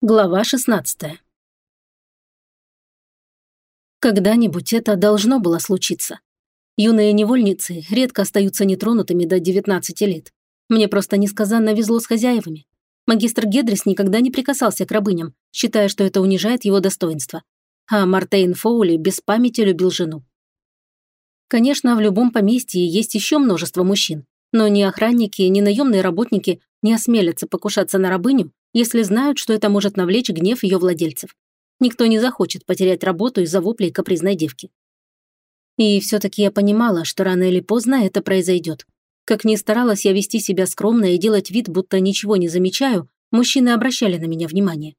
Глава 16 Когда-нибудь это должно было случиться. Юные невольницы редко остаются нетронутыми до 19 лет. Мне просто несказанно везло с хозяевами. Магистр Гедрис никогда не прикасался к рабыням, считая, что это унижает его достоинство. А Мартейн Фоули без памяти любил жену. Конечно, в любом поместье есть еще множество мужчин, но ни охранники, ни наемные работники не осмелятся покушаться на рабыню, если знают, что это может навлечь гнев ее владельцев. Никто не захочет потерять работу из-за воплей капризной девки. И все-таки я понимала, что рано или поздно это произойдет. Как ни старалась я вести себя скромно и делать вид, будто ничего не замечаю, мужчины обращали на меня внимание.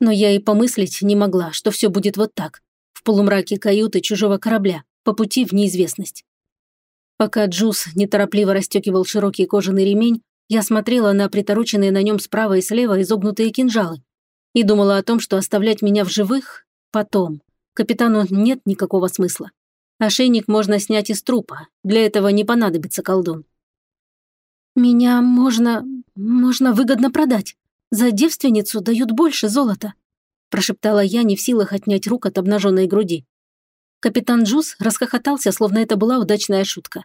Но я и помыслить не могла, что все будет вот так, в полумраке каюты чужого корабля, по пути в неизвестность. Пока Джуз неторопливо расстегивал широкий кожаный ремень, я смотрела на притороченные на нем справа и слева изогнутые кинжалы и думала о том, что оставлять меня в живых потом. Капитану нет никакого смысла. Ошейник можно снять из трупа, для этого не понадобится колдун. «Меня можно... можно выгодно продать. За девственницу дают больше золота», прошептала я, не в силах отнять рук от обнаженной груди. Капитан Джуз расхохотался, словно это была удачная шутка.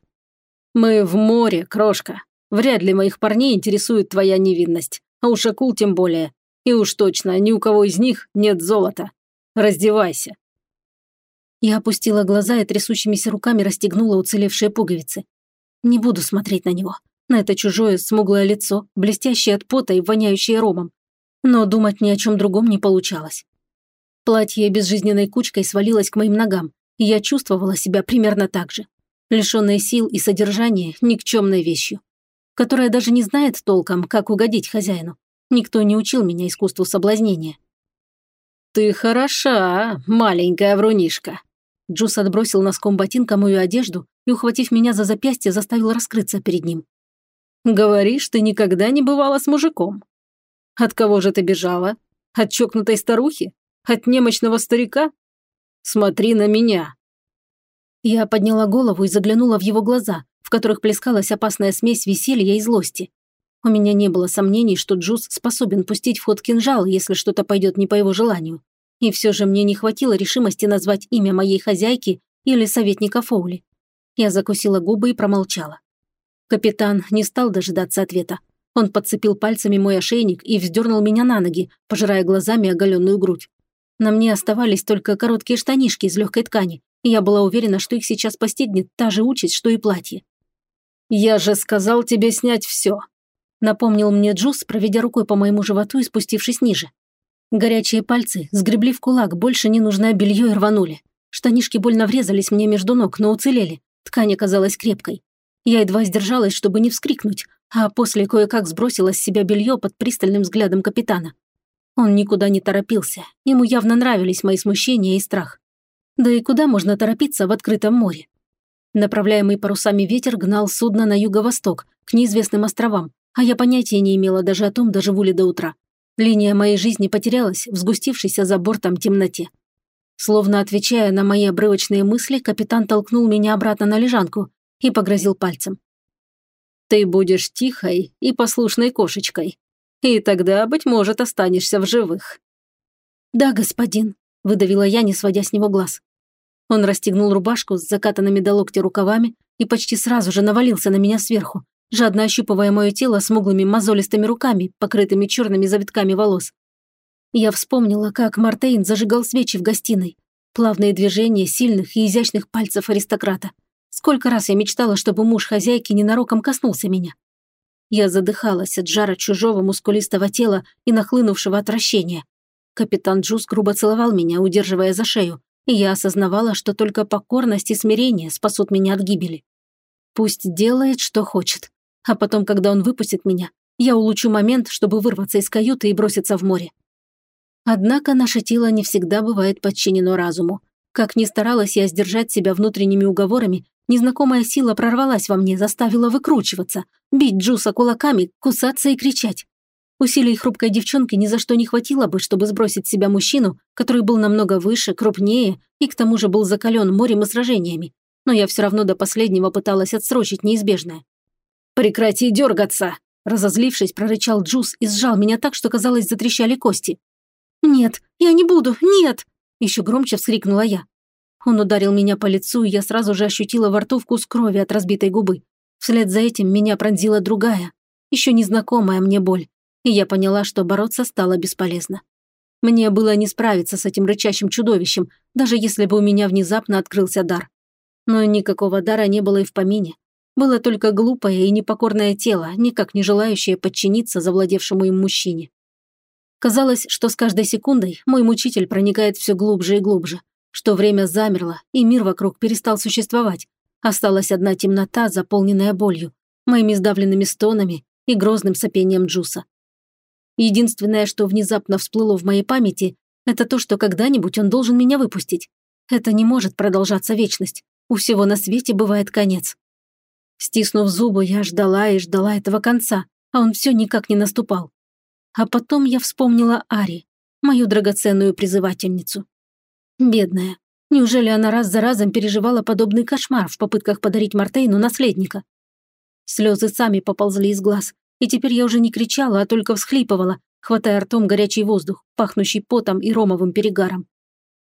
«Мы в море, крошка. Вряд ли моих парней интересует твоя невинность, а уж акул тем более. И уж точно, ни у кого из них нет золота. Раздевайся». Я опустила глаза и трясущимися руками расстегнула уцелевшие пуговицы. Не буду смотреть на него, на это чужое смуглое лицо, блестящее от пота и воняющее ромом. Но думать ни о чем другом не получалось. Платье безжизненной кучкой свалилось к моим ногам, и я чувствовала себя примерно так же. Лишенная сил и содержания никчемной вещью которая даже не знает толком, как угодить хозяину. Никто не учил меня искусству соблазнения. «Ты хороша, маленькая врунишка!» Джус отбросил носком ботинка мою одежду и, ухватив меня за запястье, заставил раскрыться перед ним. «Говоришь, ты никогда не бывала с мужиком. От кого же ты бежала? От чокнутой старухи? От немощного старика? Смотри на меня!» Я подняла голову и заглянула в его глаза, которых плескалась опасная смесь веселья и злости. У меня не было сомнений, что Джуз способен пустить в ход кинжал, если что-то пойдет не по его желанию. И все же мне не хватило решимости назвать имя моей хозяйки или советника Фоули. Я закусила губы и промолчала. Капитан не стал дожидаться ответа. Он подцепил пальцами мой ошейник и вздернул меня на ноги, пожирая глазами оголенную грудь. На мне оставались только короткие штанишки из легкой ткани, и я была уверена, что их сейчас постигнет та же участь, что и платье. «Я же сказал тебе снять все», – напомнил мне Джус, проведя рукой по моему животу и спустившись ниже. Горячие пальцы сгребли в кулак больше ненужное белье и рванули. Штанишки больно врезались мне между ног, но уцелели. Ткань оказалась крепкой. Я едва сдержалась, чтобы не вскрикнуть, а после кое-как сбросила с себя белье под пристальным взглядом капитана. Он никуда не торопился, ему явно нравились мои смущения и страх. Да и куда можно торопиться в открытом море? Направляемый парусами ветер гнал судно на юго-восток, к неизвестным островам, а я понятия не имела даже о том, доживу ли до утра. Линия моей жизни потерялась в сгустившейся за бортом темноте. Словно отвечая на мои обрывочные мысли, капитан толкнул меня обратно на лежанку и погрозил пальцем. «Ты будешь тихой и послушной кошечкой, и тогда, быть может, останешься в живых». «Да, господин», – выдавила я, не сводя с него глаз. Он расстегнул рубашку с закатанными до локтя рукавами и почти сразу же навалился на меня сверху, жадно ощупывая мое тело смуглыми мозолистыми руками, покрытыми черными завитками волос. Я вспомнила, как Мартейн зажигал свечи в гостиной. Плавные движения сильных и изящных пальцев аристократа. Сколько раз я мечтала, чтобы муж хозяйки ненароком коснулся меня. Я задыхалась от жара чужого мускулистого тела и нахлынувшего отвращения. Капитан Джуз грубо целовал меня, удерживая за шею, я осознавала, что только покорность и смирение спасут меня от гибели. Пусть делает, что хочет. А потом, когда он выпустит меня, я улучшу момент, чтобы вырваться из каюты и броситься в море. Однако наше тело не всегда бывает подчинено разуму. Как ни старалась я сдержать себя внутренними уговорами, незнакомая сила прорвалась во мне, заставила выкручиваться, бить Джуса кулаками, кусаться и кричать. Усилий хрупкой девчонки ни за что не хватило бы, чтобы сбросить с себя мужчину, который был намного выше, крупнее и к тому же был закален морем и сражениями. Но я все равно до последнего пыталась отсрочить неизбежное. «Прекрати дергаться!» Разозлившись, прорычал Джуз и сжал меня так, что, казалось, затрещали кости. «Нет, я не буду, нет!» Еще громче вскрикнула я. Он ударил меня по лицу, и я сразу же ощутила во рту вкус крови от разбитой губы. Вслед за этим меня пронзила другая, еще незнакомая мне боль, и я поняла, что бороться стало бесполезно. Мне было не справиться с этим рычащим чудовищем, даже если бы у меня внезапно открылся дар. Но никакого дара не было и в помине. Было только глупое и непокорное тело, никак не желающее подчиниться завладевшему им мужчине. Казалось, что с каждой секундой мой мучитель проникает все глубже и глубже, что время замерло, и мир вокруг перестал существовать. Осталась одна темнота, заполненная болью, моими сдавленными стонами и грозным сопением Джуса. Единственное, что внезапно всплыло в моей памяти, это то, что когда-нибудь он должен меня выпустить. Это не может продолжаться вечность. У всего на свете бывает конец. Стиснув зубы, я ждала и ждала этого конца, а он все никак не наступал. А потом я вспомнила Ари, мою драгоценную призывательницу. Бедная. Неужели она раз за разом переживала подобный кошмар в попытках подарить Мартейну наследника? Слезы сами поползли из глаз, и теперь я уже не кричала, а только всхлипывала, хватая ртом горячий воздух, пахнущий потом и ромовым перегаром.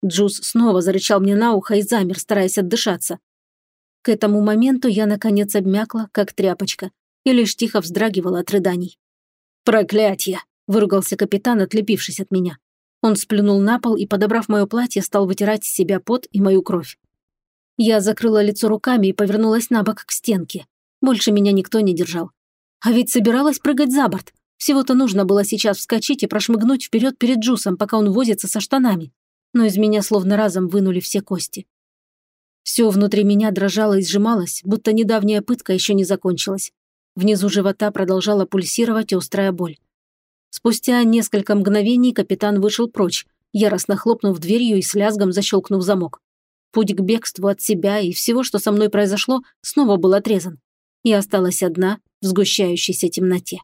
Джуз снова зарычал мне на ухо и замер, стараясь отдышаться. К этому моменту я, наконец, обмякла, как тряпочка, и лишь тихо вздрагивала от рыданий. «Проклятье!» – выругался капитан, отлепившись от меня. Он сплюнул на пол и, подобрав мое платье, стал вытирать с себя пот и мою кровь. Я закрыла лицо руками и повернулась на бок к стенке. Больше меня никто не держал. А ведь собиралась прыгать за борт. Всего-то нужно было сейчас вскочить и прошмыгнуть вперед перед Джусом, пока он возится со штанами. Но из меня словно разом вынули все кости. Все внутри меня дрожало и сжималось, будто недавняя пытка еще не закончилась. Внизу живота продолжала пульсировать острая боль. Спустя несколько мгновений капитан вышел прочь, яростно хлопнув дверью и с лязгом защелкнув замок. Путь к бегству от себя и всего, что со мной произошло, снова был отрезан. Я осталась одна в сгущающейся темноте.